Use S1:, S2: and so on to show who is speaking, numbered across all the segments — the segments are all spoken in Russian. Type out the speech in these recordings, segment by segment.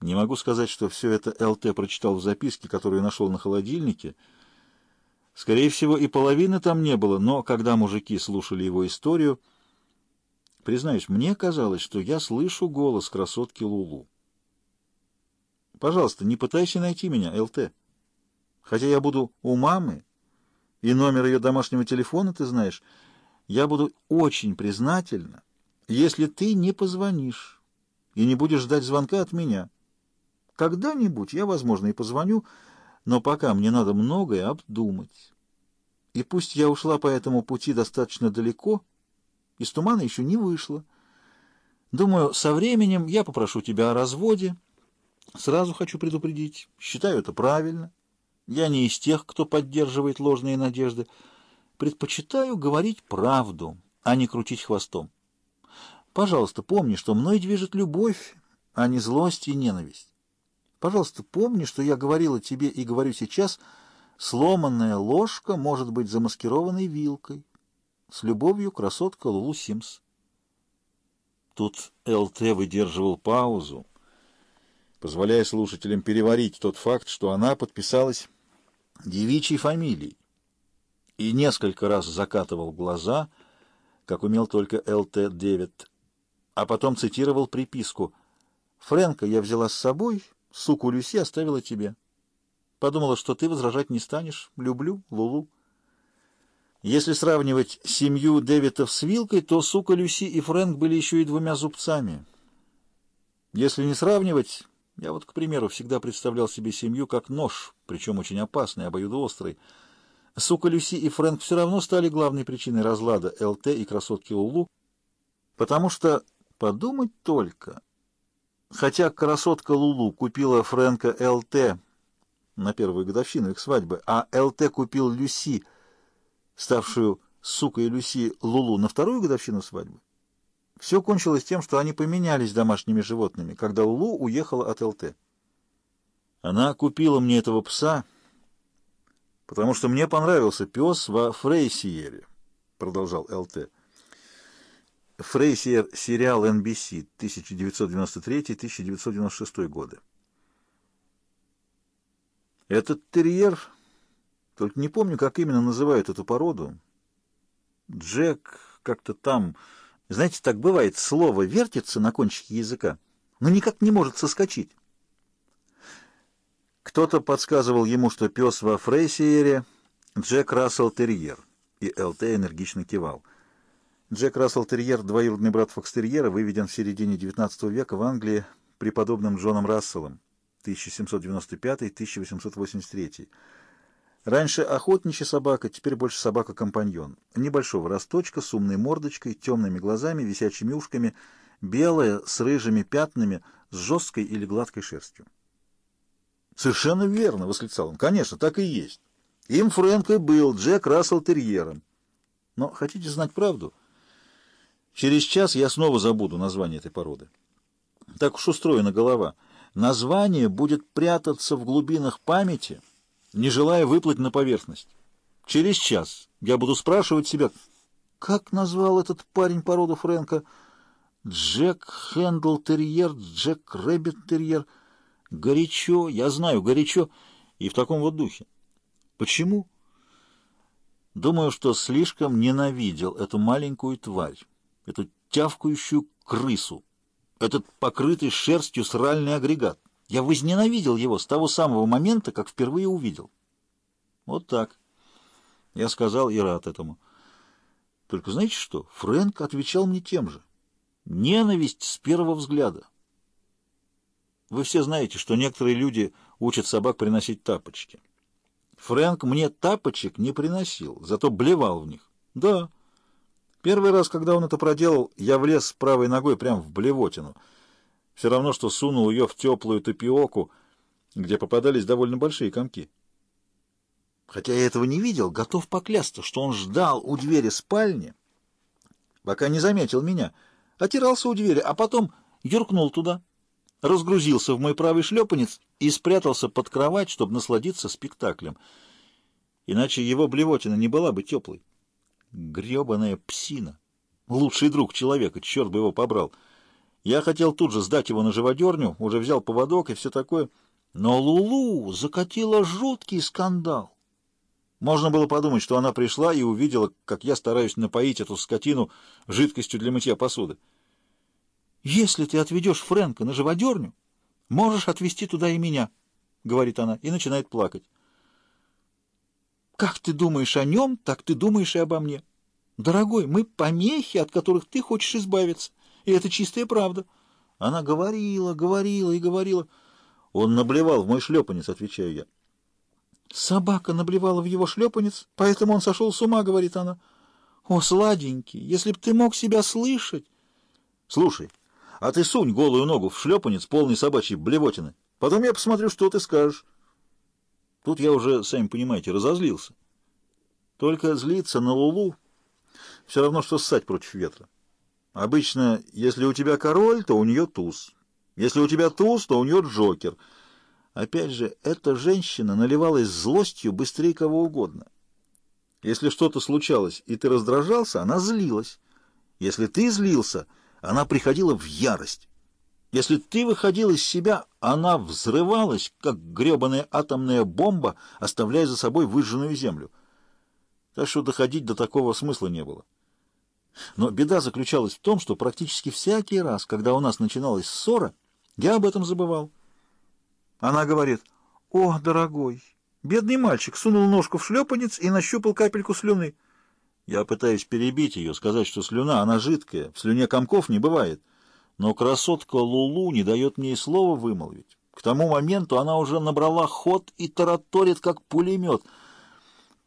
S1: Не могу сказать, что все это ЛТ прочитал в записке, которую нашел на холодильнике. Скорее всего, и половины там не было, но когда мужики слушали его историю, признаюсь, мне казалось, что я слышу голос красотки Лулу. Пожалуйста, не пытайся найти меня, ЛТ. Хотя я буду у мамы, и номер ее домашнего телефона ты знаешь, я буду очень признательна, если ты не позвонишь и не будешь ждать звонка от меня. Когда-нибудь я, возможно, и позвоню, но пока мне надо многое обдумать. И пусть я ушла по этому пути достаточно далеко, из тумана еще не вышла. Думаю, со временем я попрошу тебя о разводе. Сразу хочу предупредить. Считаю это правильно. Я не из тех, кто поддерживает ложные надежды. Предпочитаю говорить правду, а не крутить хвостом. Пожалуйста, помни, что мной движет любовь, а не злость и ненависть. Пожалуйста, помни, что я говорила тебе и говорю сейчас, сломанная ложка может быть замаскированной вилкой. С любовью, красотка Лулу Симс. Тут ЛТ выдерживал паузу, позволяя слушателям переварить тот факт, что она подписалась девичьей фамилией, и несколько раз закатывал глаза, как умел только ЛТ-9, а потом цитировал приписку «Фрэнка я взяла с собой», Суку Люси оставила тебе. Подумала, что ты возражать не станешь. Люблю, Лулу. Если сравнивать семью Дэвидов с Вилкой, то сука Люси и Фрэнк были еще и двумя зубцами. Если не сравнивать, я вот, к примеру, всегда представлял себе семью как нож, причем очень опасный, обоюдоострый. Сука Люси и Фрэнк все равно стали главной причиной разлада ЛТ и красотки Лулу, потому что, подумать только, Хотя красотка Лулу купила Фрэнка ЛТ на первую годовщину их свадьбы, а ЛТ купил Люси, ставшую сукой Люси Лулу на вторую годовщину свадьбы, все кончилось тем, что они поменялись домашними животными, когда Лулу уехала от ЛТ. Она купила мне этого пса, потому что мне понравился пес во Фрейсиере, продолжал ЛТ. Фрейсер, сериал NBC, 1993-1996 годы. Этот терьер, только не помню, как именно называют эту породу. Джек, как-то там... Знаете, так бывает, слово вертится на кончике языка, но никак не может соскочить. Кто-то подсказывал ему, что пес во Фрейсиере Джек Рассел Терьер, и ЛТ энергично кивал — Джек Рассел Терьер, двоюродный брат Фокстерьера, выведен в середине XIX века в Англии преподобным Джоном Расселом 1795-1883. Раньше охотничья собака, теперь больше собака-компаньон. Небольшого росточка, с умной мордочкой, темными глазами, висячими ушками, белая, с рыжими пятнами, с жесткой или гладкой шерстью. «Совершенно верно!» — восклицал он. «Конечно, так и есть. Им Фрэнк и был Джек Рассел Терьером. Но хотите знать правду?» Через час я снова забуду название этой породы. Так уж устроена голова. Название будет прятаться в глубинах памяти, не желая выплыть на поверхность. Через час я буду спрашивать себя, как назвал этот парень породу Фрэнка? Джек Хэндл Терьер, Джек Рэббит Терьер. Горячо, я знаю, горячо, и в таком вот духе. Почему? Думаю, что слишком ненавидел эту маленькую тварь эту тявкающую крысу, этот покрытый шерстью сральный агрегат. Я возненавидел его с того самого момента, как впервые увидел. Вот так. Я сказал и рад этому. Только знаете что? Фрэнк отвечал мне тем же. Ненависть с первого взгляда. Вы все знаете, что некоторые люди учат собак приносить тапочки. Фрэнк мне тапочек не приносил, зато блевал в них. Да, Первый раз, когда он это проделал, я влез правой ногой прямо в блевотину. Все равно, что сунул ее в теплую топиоку, где попадались довольно большие комки. Хотя я этого не видел, готов поклясться, что он ждал у двери спальни, пока не заметил меня, отирался у двери, а потом юркнул туда, разгрузился в мой правый шлепанец и спрятался под кровать, чтобы насладиться спектаклем. Иначе его блевотина не была бы теплой. Гребаная псина. Лучший друг человека, черт бы его побрал. Я хотел тут же сдать его на живодерню, уже взял поводок и все такое, но Лулу закатила жуткий скандал. Можно было подумать, что она пришла и увидела, как я стараюсь напоить эту скотину жидкостью для мытья посуды. «Если ты отведешь Фрэнка на живодерню, можешь отвезти туда и меня», — говорит она, и начинает плакать. «Как ты думаешь о нем, так ты думаешь и обо мне. Дорогой, мы помехи, от которых ты хочешь избавиться, и это чистая правда». Она говорила, говорила и говорила. Он наблевал в мой шлепанец, отвечаю я. Собака наблевала в его шлепанец, поэтому он сошел с ума, говорит она. О, сладенький, если б ты мог себя слышать. Слушай, а ты сунь голую ногу в шлепанец, полный собачьей блевотины. Потом я посмотрю, что ты скажешь. Тут я уже, сами понимаете, разозлился. Только злиться на Лулу все равно, что ссать против ветра. Обычно, если у тебя король, то у нее туз. Если у тебя туз, то у нее джокер — Опять же, эта женщина наливалась злостью быстрее кого угодно. Если что-то случалось, и ты раздражался, она злилась. Если ты злился, она приходила в ярость. Если ты выходил из себя, она взрывалась, как гребаная атомная бомба, оставляя за собой выжженную землю. Так что доходить до такого смысла не было. Но беда заключалась в том, что практически всякий раз, когда у нас начиналась ссора, я об этом забывал. Она говорит, «О, дорогой, бедный мальчик сунул ножку в шлепанец и нащупал капельку слюны». Я пытаюсь перебить ее, сказать, что слюна, она жидкая, в слюне комков не бывает. Но красотка Лулу не дает мне и слова вымолвить. К тому моменту она уже набрала ход и тараторит, как пулемет.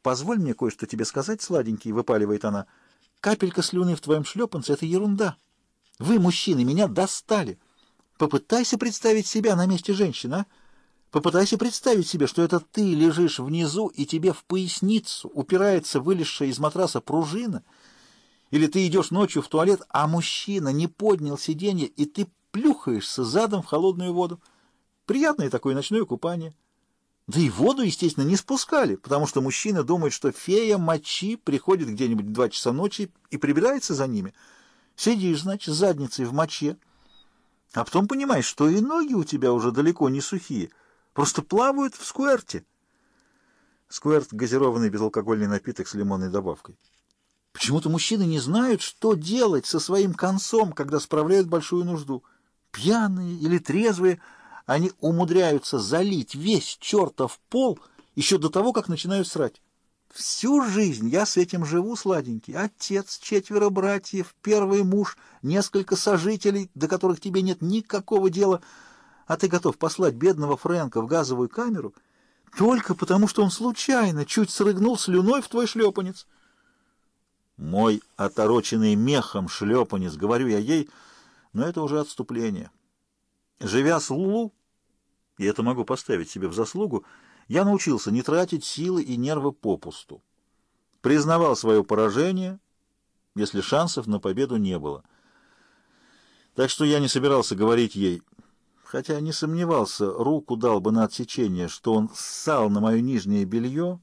S1: «Позволь мне кое-что тебе сказать, сладенький», — выпаливает она. «Капелька слюны в твоем шлепанце — это ерунда. Вы, мужчины, меня достали. Попытайся представить себя на месте женщины, а? Попытайся представить себе, что это ты лежишь внизу, и тебе в поясницу упирается вылезшая из матраса пружина, или ты идешь ночью в туалет, а мужчина не поднял сиденье, и ты плюхаешься задом в холодную воду. Приятное такое ночное купание. Да и воду, естественно, не спускали, потому что мужчина думает, что фея мочи приходит где-нибудь два часа ночи и прибирается за ними. Сидишь, значит, задницей в моче, а потом понимаешь, что и ноги у тебя уже далеко не сухие — Просто плавают в скуэрте. Скуэрт — газированный безалкогольный напиток с лимонной добавкой. Почему-то мужчины не знают, что делать со своим концом, когда справляют большую нужду. Пьяные или трезвые, они умудряются залить весь чертов пол еще до того, как начинают срать. Всю жизнь я с этим живу, сладенький. Отец, четверо братьев, первый муж, несколько сожителей, до которых тебе нет никакого дела — а ты готов послать бедного Фрэнка в газовую камеру только потому, что он случайно чуть срыгнул слюной в твой шлепанец. Мой отороченный мехом шлепанец, говорю я ей, но это уже отступление. Живя с Лулу, и это могу поставить себе в заслугу, я научился не тратить силы и нервы попусту. Признавал свое поражение, если шансов на победу не было. Так что я не собирался говорить ей хотя не сомневался, руку дал бы на отсечение, что он ссал на мое нижнее белье,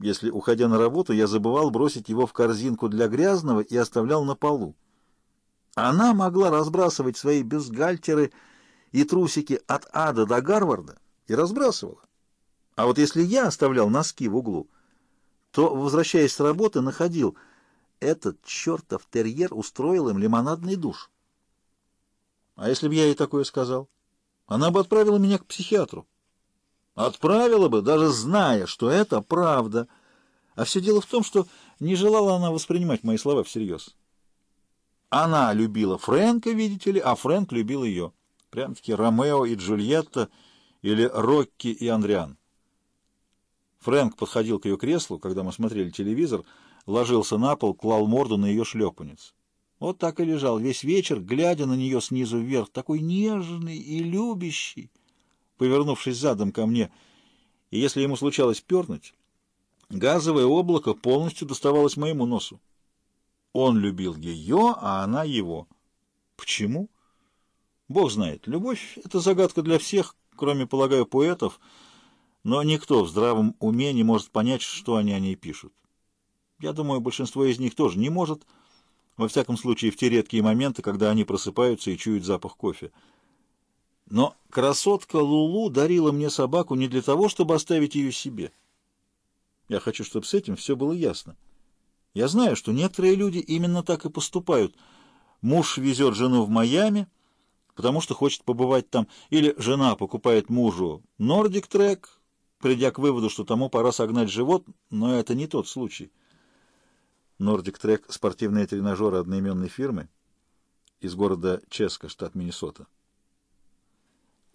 S1: если, уходя на работу, я забывал бросить его в корзинку для грязного и оставлял на полу. Она могла разбрасывать свои бюстгальтеры и трусики от ада до Гарварда и разбрасывала. А вот если я оставлял носки в углу, то, возвращаясь с работы, находил, этот чертов терьер устроил им лимонадный душ. А если бы я ей такое сказал? Она бы отправила меня к психиатру. Отправила бы, даже зная, что это правда. А все дело в том, что не желала она воспринимать мои слова всерьез. Она любила Фрэнка, видите ли, а Фрэнк любил ее. Прям-таки Ромео и Джульетта или Рокки и Андриан. Фрэнк подходил к ее креслу, когда мы смотрели телевизор, ложился на пол, клал морду на ее шлепанец. Вот так и лежал весь вечер, глядя на нее снизу вверх, такой нежный и любящий, повернувшись задом ко мне. И если ему случалось пернуть, газовое облако полностью доставалось моему носу. Он любил ее, а она его. Почему? Бог знает. Любовь — это загадка для всех, кроме, полагаю, поэтов, но никто в здравом уме не может понять, что они о ней пишут. Я думаю, большинство из них тоже не может во всяком случае в те редкие моменты, когда они просыпаются и чуют запах кофе. Но красотка Лулу дарила мне собаку не для того, чтобы оставить ее себе. Я хочу, чтобы с этим все было ясно. Я знаю, что некоторые люди именно так и поступают. Муж везет жену в Майами, потому что хочет побывать там, или жена покупает мужу Нордик Трек, придя к выводу, что тому пора согнать живот, но это не тот случай. Нордик Трек — спортивные тренажеры одноименной фирмы из города Ческа, штат Миннесота.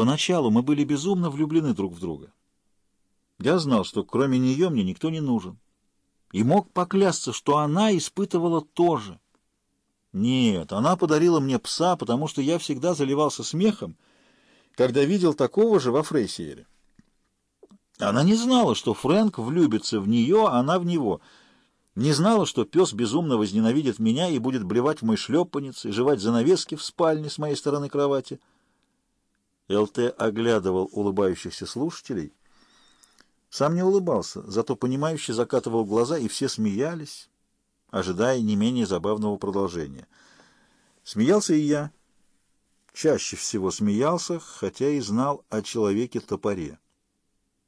S1: Поначалу мы были безумно влюблены друг в друга. Я знал, что кроме нее мне никто не нужен. И мог поклясться, что она испытывала то же. Нет, она подарила мне пса, потому что я всегда заливался смехом, когда видел такого же во Фрейсиере. Она не знала, что Фрэнк влюбится в нее, а она в него. Не знала, что пес безумно возненавидит меня и будет блевать в мой шлепанец и жевать занавески в спальне с моей стороны кровати. ЛТ оглядывал улыбающихся слушателей. Сам не улыбался, зато понимающе закатывал глаза, и все смеялись, ожидая не менее забавного продолжения. Смеялся и я. Чаще всего смеялся, хотя и знал о человеке-топоре.